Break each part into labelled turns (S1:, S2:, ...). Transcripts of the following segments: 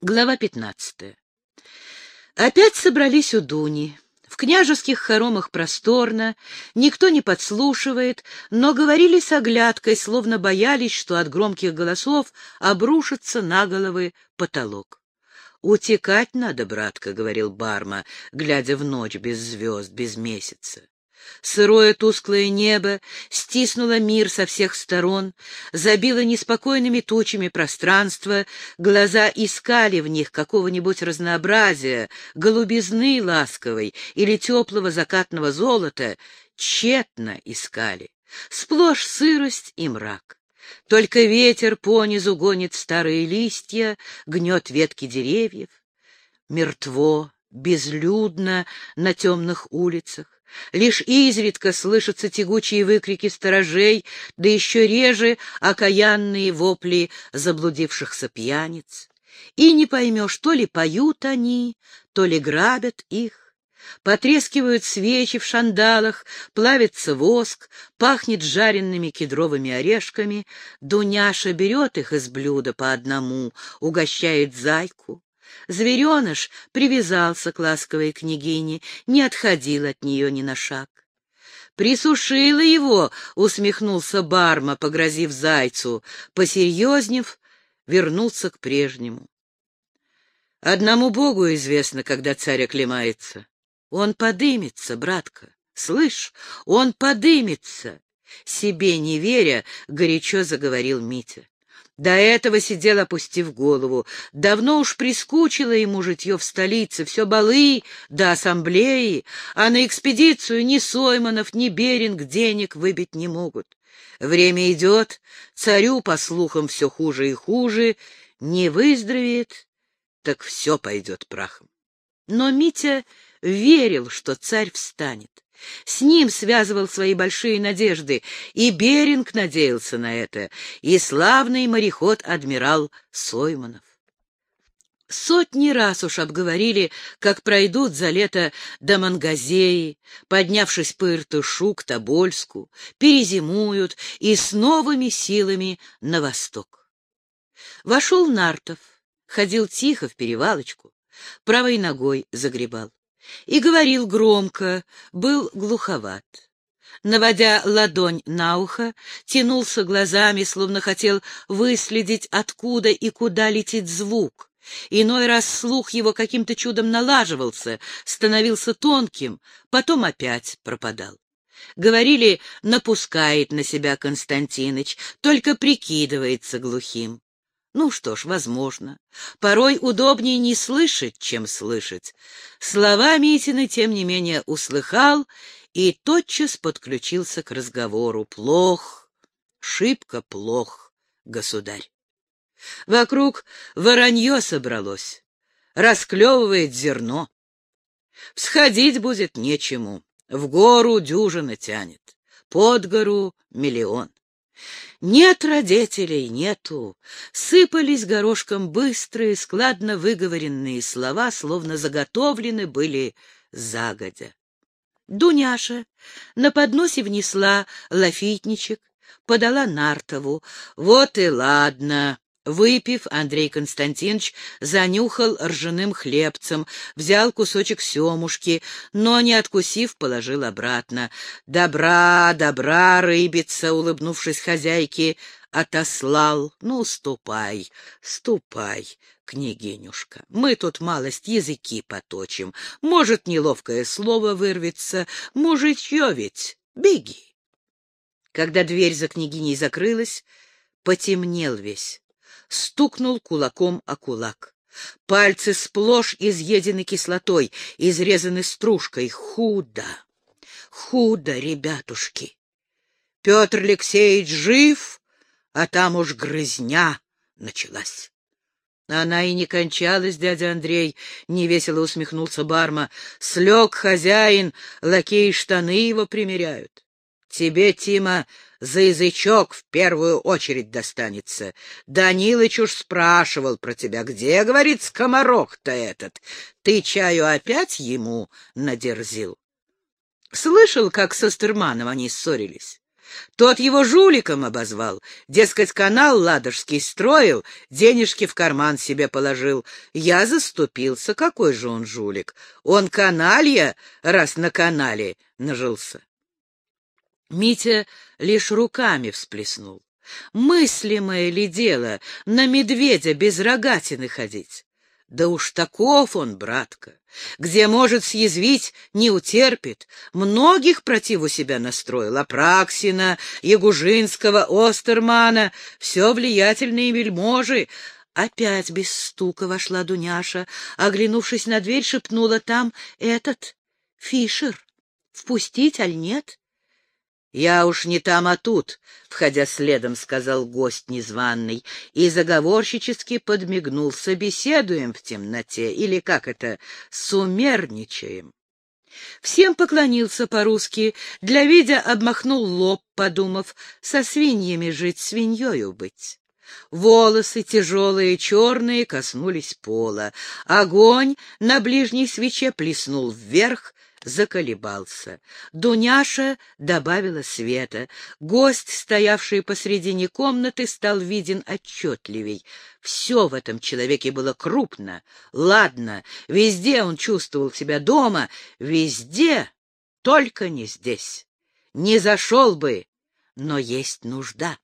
S1: Глава пятнадцатая. Опять собрались у Дуни. В княжеских хоромах просторно, никто не подслушивает, но говорили с оглядкой, словно боялись, что от громких голосов обрушится на головы потолок. «Утекать надо, братка», — говорил Барма, глядя в ночь без звезд, без месяца. Сырое тусклое небо стиснуло мир со всех сторон, забило неспокойными тучами пространство, глаза искали в них какого-нибудь разнообразия, голубизны ласковой или теплого закатного золота, тщетно искали. Сплошь сырость и мрак. Только ветер понизу гонит старые листья, гнет ветки деревьев. Мертво, безлюдно на темных улицах. Лишь изредка слышатся тягучие выкрики сторожей, да еще реже окаянные вопли заблудившихся пьяниц. И не поймешь, то ли поют они, то ли грабят их. Потрескивают свечи в шандалах, плавится воск, пахнет жареными кедровыми орешками. Дуняша берет их из блюда по одному, угощает зайку. Звереныш привязался к ласковой княгине, не отходил от нее ни на шаг. «Присушила его!» — усмехнулся Барма, погрозив зайцу. Посерьезнев, вернулся к прежнему. «Одному Богу известно, когда царь оклемается. Он подымется, братка, слышь, он подымется!» Себе не веря, горячо заговорил Митя. До этого сидел, опустив голову. Давно уж прискучило ему житье в столице, все балы до ассамблеи, а на экспедицию ни Сойманов, ни Беринг денег выбить не могут. Время идет, царю, по слухам, все хуже и хуже, не выздоровеет, так все пойдет прахом. Но Митя верил, что царь встанет. С ним связывал свои большие надежды, и Беринг надеялся на это, и славный мореход-адмирал Сойманов. Сотни раз уж обговорили, как пройдут за лето до Мангазеи, поднявшись по Иртышу к Тобольску, перезимуют и с новыми силами на восток. Вошел Нартов, ходил тихо в перевалочку, правой ногой загребал и говорил громко, был глуховат. Наводя ладонь на ухо, тянулся глазами, словно хотел выследить, откуда и куда летит звук. Иной раз слух его каким-то чудом налаживался, становился тонким, потом опять пропадал. Говорили, напускает на себя Константиныч, только прикидывается глухим. Ну что ж, возможно. Порой удобнее не слышать, чем слышать. Слова Митины, тем не менее, услыхал и тотчас подключился к разговору. Плох, шибко плох, государь. Вокруг воронье собралось, расклевывает зерно. Всходить будет нечему, в гору дюжина тянет, под гору миллион. Нет родителей, нету. Сыпались горошком быстрые, складно выговоренные слова, словно заготовлены были загодя. Дуняша на подносе внесла лафитничек, подала Нартову. Вот и ладно. Выпив, Андрей Константинович занюхал ржаным хлебцем, взял кусочек семушки, но, не откусив, положил обратно. «Добра, добра, рыбица!» — улыбнувшись хозяйке, отослал. «Ну, ступай, ступай, княгинюшка. Мы тут малость языки поточим. Может, неловкое слово вырвется, мужичье ведь. Беги!» Когда дверь за княгиней закрылась, потемнел весь стукнул кулаком о кулак. Пальцы сплошь изъедены кислотой, изрезаны стружкой. Худо, худо, ребятушки. Петр Алексеевич жив, а там уж грызня началась. Она и не кончалась, дядя Андрей, — невесело усмехнулся Барма. Слег хозяин, лакеи штаны его примеряют. Тебе, Тима, за язычок в первую очередь достанется. Данилыч уж спрашивал про тебя. Где, говорит, скоморох-то этот? Ты чаю опять ему надерзил? Слышал, как со Стерманом они ссорились? Тот его жуликом обозвал. Дескать, канал ладожский строил, денежки в карман себе положил. Я заступился. Какой же он жулик? Он каналья, раз на канале нажился. Митя лишь руками всплеснул. Мыслимое ли дело на медведя без рогатины ходить? Да уж таков он, братка. Где может съязвить, не утерпит. Многих против у себя настроил. Апраксина, Ягужинского, Остермана. Все влиятельные вельможи. Опять без стука вошла Дуняша. Оглянувшись на дверь, шепнула там этот, Фишер. Впустить, аль нет? «Я уж не там, а тут», — входя следом, сказал гость незваный, и заговорщически подмигнул. «Собеседуем в темноте, или как это, сумерничаем». Всем поклонился по-русски, для вида обмахнул лоб, подумав, со свиньями жить, свиньёю быть. Волосы тяжелые, черные, коснулись пола. Огонь на ближней свече плеснул вверх, заколебался. Дуняша добавила света. Гость, стоявший посредине комнаты, стал виден отчетливей. Все в этом человеке было крупно, ладно, везде он чувствовал себя дома, везде, только не здесь. Не зашел бы, но есть нужда.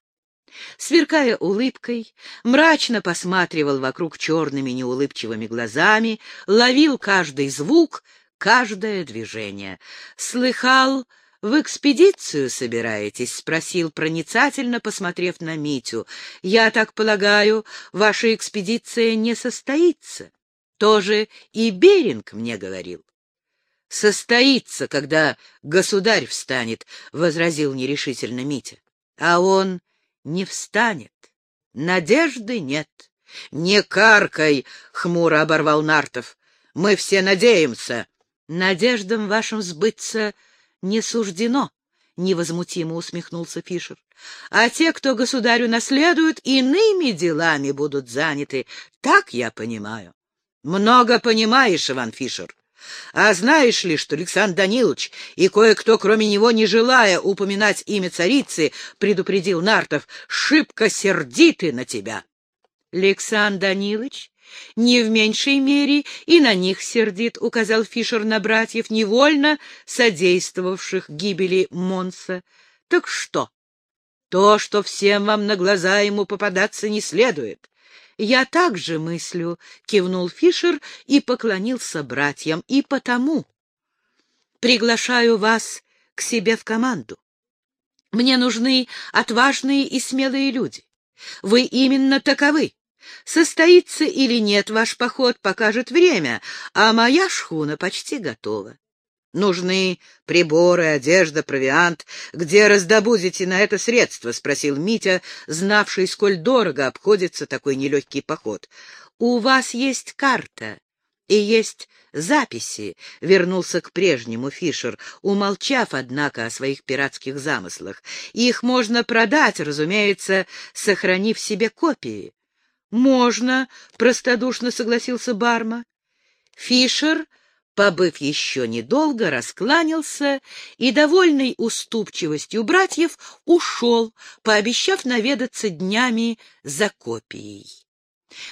S1: Сверкая улыбкой, мрачно посматривал вокруг черными неулыбчивыми глазами, ловил каждый звук, каждое движение. «Слыхал, в экспедицию собираетесь?» — спросил проницательно, посмотрев на Митю. «Я так полагаю, ваша экспедиция не состоится?» Тоже и Беринг мне говорил. «Состоится, когда государь встанет», — возразил нерешительно Митя. «А он не встанет. Надежды нет». «Не каркай!» — хмуро оборвал Нартов. «Мы все надеемся. Надеждам вашим сбыться не суждено, — невозмутимо усмехнулся Фишер. А те, кто государю наследуют, иными делами будут заняты, так я понимаю. Много понимаешь, Иван Фишер. А знаешь ли, что Александр Данилович и кое-кто, кроме него, не желая упоминать имя царицы, предупредил Нартов, шибко сердиты на тебя? Александр Данилович не в меньшей мере и на них сердит, указал Фишер на братьев, невольно содействовавших гибели Монса. Так что? То, что всем вам на глаза ему попадаться не следует. Я также мыслю, кивнул Фишер и поклонился братьям, и потому приглашаю вас к себе в команду. Мне нужны отважные и смелые люди. Вы именно таковы. Состоится или нет ваш поход, покажет время, а моя шхуна почти готова. Нужны приборы, одежда, провиант. Где раздобудете на это средства? — спросил Митя, знавший, сколь дорого обходится такой нелегкий поход. — У вас есть карта и есть записи, — вернулся к прежнему Фишер, умолчав, однако, о своих пиратских замыслах. Их можно продать, разумеется, сохранив себе копии. «Можно», — простодушно согласился Барма. Фишер, побыв еще недолго, раскланялся и, довольный уступчивостью братьев, ушел, пообещав наведаться днями за копией.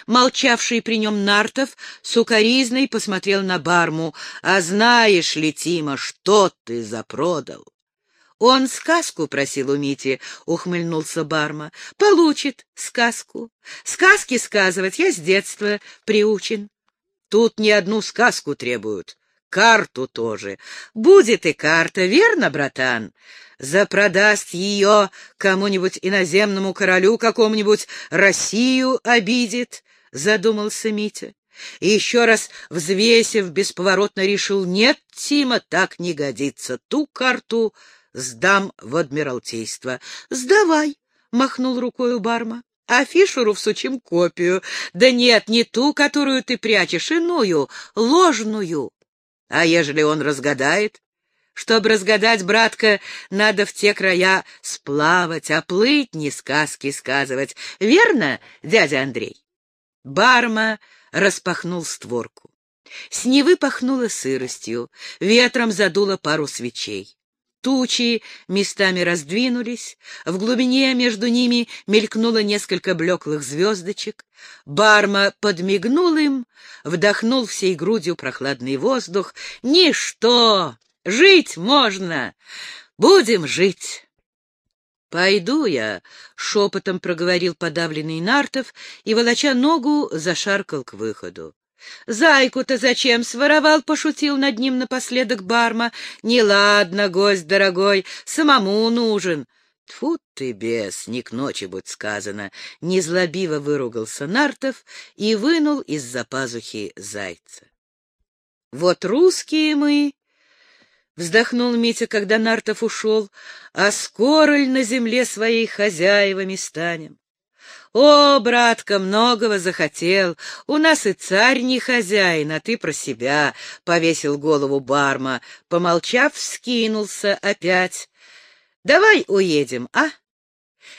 S1: Молчавший при нем Нартов сукоризной посмотрел на Барму. «А знаешь ли, Тима, что ты запродал?» «Он сказку просил у Мити», — ухмыльнулся Барма. «Получит сказку. Сказки сказывать я с детства приучен». «Тут не одну сказку требуют, карту тоже. Будет и карта, верно, братан? Запродаст ее кому-нибудь иноземному королю, какому-нибудь Россию обидит», — задумался Митя. И еще раз взвесив, бесповоротно решил, нет, Тима, так не годится. Ту карту сдам в адмиралтейство. — Сдавай, — махнул рукой Барма. — А Фишеру всучим копию. Да нет, не ту, которую ты прячешь, иную, ложную. А ежели он разгадает? Чтоб разгадать, братка, надо в те края сплавать, а не сказки сказывать. Верно, дядя Андрей? Барма распахнул створку. С Невы пахнуло сыростью, ветром задуло пару свечей. Тучи местами раздвинулись, в глубине между ними мелькнуло несколько блеклых звездочек. Барма подмигнул им, вдохнул всей грудью прохладный воздух. «Ничто! Жить можно! Будем жить!» «Пойду я», — шепотом проговорил подавленный Нартов и, волоча ногу, зашаркал к выходу. «Зайку-то зачем своровал?» — пошутил над ним напоследок Барма. «Неладно, гость дорогой, самому нужен». Тфу ты, бес, не к ночи будь сказано, незлобиво выругался Нартов и вынул из-за пазухи зайца. Вот русские мы, — вздохнул Митя, когда Нартов ушел, — а скоро ль на земле своей хозяевами станем? «О, братка, многого захотел. У нас и царь не хозяин, а ты про себя», — повесил голову Барма. Помолчав, вскинулся опять. «Давай уедем, а?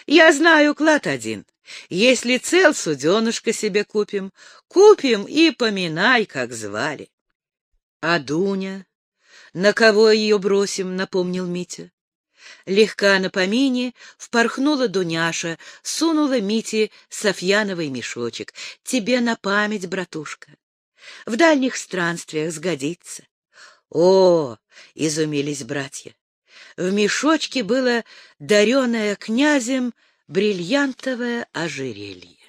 S1: Я знаю клад один. Если цел, суденышко себе купим. Купим и поминай, как звали». «А Дуня? На кого ее бросим?» — напомнил Митя. Легка на помине впорхнула Дуняша, сунула Мите Софьяновый мешочек. «Тебе на память, братушка. В дальних странствиях сгодится». «О!» — изумились братья. В мешочке было дареное князем бриллиантовое ожерелье.